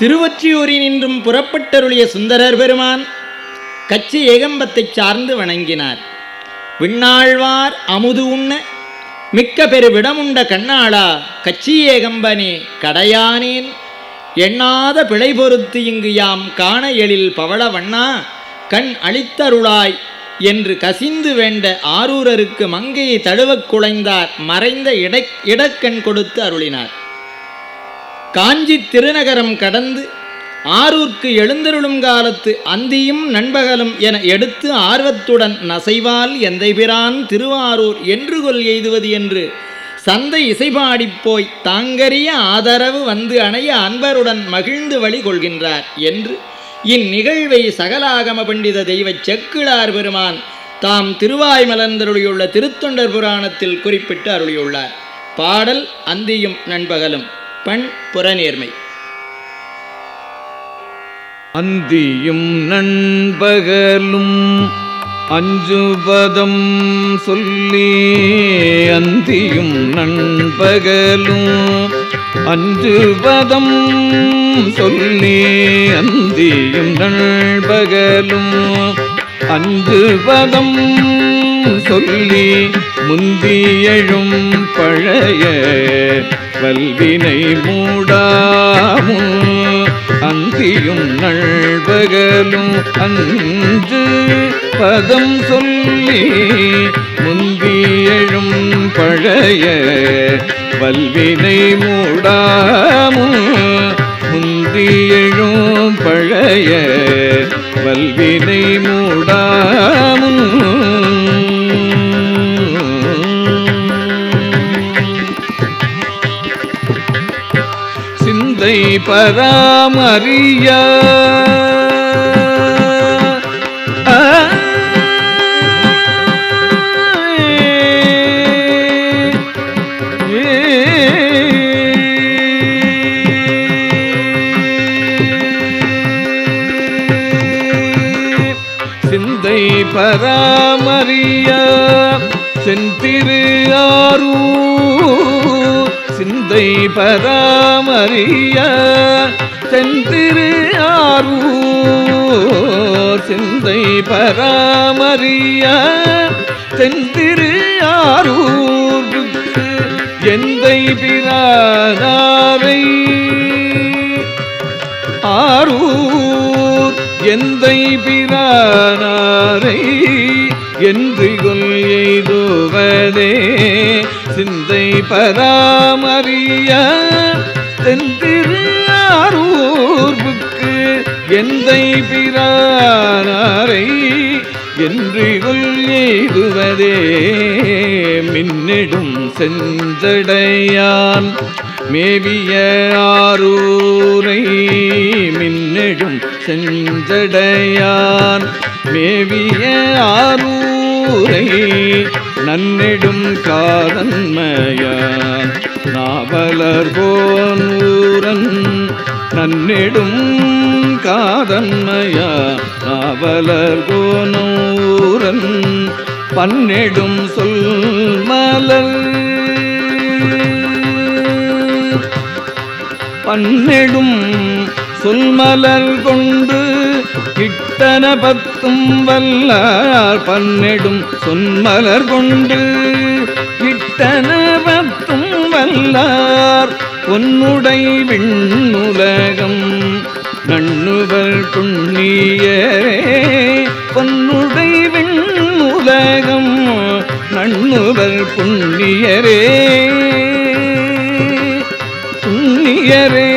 திருவொற்றியூரினின்றும் புறப்பட்டருளிய சுந்தரர் பெருமான் கச்சி ஏகம்பத்தைச் சார்ந்து வணங்கினார். விண்ணாழ்வார் அமுது உண்ண மிக்க பெருவிடமுண்ட கண்ணாளா கச்சி ஏகம்பனே கடையானேன். எண்ணாத பிழை பொறுத்து இங்கு யாம் காண எழில் பவள வண்ணா கண் அளித்தருளாய் என்று கசிந்து வேண்ட ஆரூரருக்கு மங்கையை தழுவக் குலைந்தார் மறைந்த இடக்கண் கொடுத்து அருளினார். காஞ்சி திருநகரம் கடந்து ஆரூர்க்கு எழுந்தருளும் காலத்து அந்தியும் நண்பகலும் என எடுத்து ஆர்வத்துடன் நசைவால் எந்தைபிரான் திருவாரூர் என்று கொல் எய்துவது என்று சந்தை இசைபாடிப்போய் தாங்கரிய ஆதரவு வந்து அணைய அன்பருடன் மகிழ்ந்து வழி கொள்கின்றார் என்று இந்நிகழ்வை சகலாகம பண்டித தெய்வச் செக்கிழார் பெருமான் தாம் திருவாய் மலர்ந்தருளியுள்ள திருத்தொண்டர் புராணத்தில் குறிப்பிட்டு அருளியுள்ளார். பாடல் அந்தியும் நண்பகலும். பண் புறநேர்மை. அந்தியும் நண்பகலும் அஞ்சுபதம் சொல்லி அந்தியும் நண்பகலும் அஞ்சுபதம் சொல்லி அந்தியும் நண்பகலும் அஞ்சுபதம் சொல்லி முந்தியழும் பழைய வல்வினை மூடாமும் அந்தியும் நண்பகலும் அன்று பதம் சொல்லி முந்தியழும் பழைய வல்வினை மூடாமும் முந்தியழும் பழைய வல்வினை மூடாமு பராமறிய சிந்தை பராமறிய செந்திரு ஆரூர் சிந்தை பராமறிய செந்திரு ஆரூர். சிந்தை பராமறிய செந்திரு ஆரூருக்கு எந்தை பிரானாரை ஆரூர். எந்தை பிரானாரை என்று கொல் எய்துவதே. சிந்தை பராமறிய தெந்திரு ஆரூர்வுக்கு எந்தை பிரானாரை என்று கொல் மின்னிடும் செஞ்சடையான் மேவிய ஆரூரை மின்னிடும் செஞ்சடையான் மேவிய ஆரூரை நன்னிடும் காதன்மையான் நாவலர் போனூரன் நன்னிடும் காதன்மையா நாவலர் போனூரன் பன்னிடும் சொல் மலர் பன்னிடும் சொல்மலர் கொண்டு கிட்ட இட்டன பத்தும் வல்லார் பன்னெடும் சொன்மலர் கொண்டு இட்டன பத்தும் வல்லார் பொன்னுடை விண்ணுலகம் நண்ணுவர் புண்ணியரே பொன்னுடை விண்ணுலகம் நண்ணுவர் புண்ணியரே. புண்ணியரே.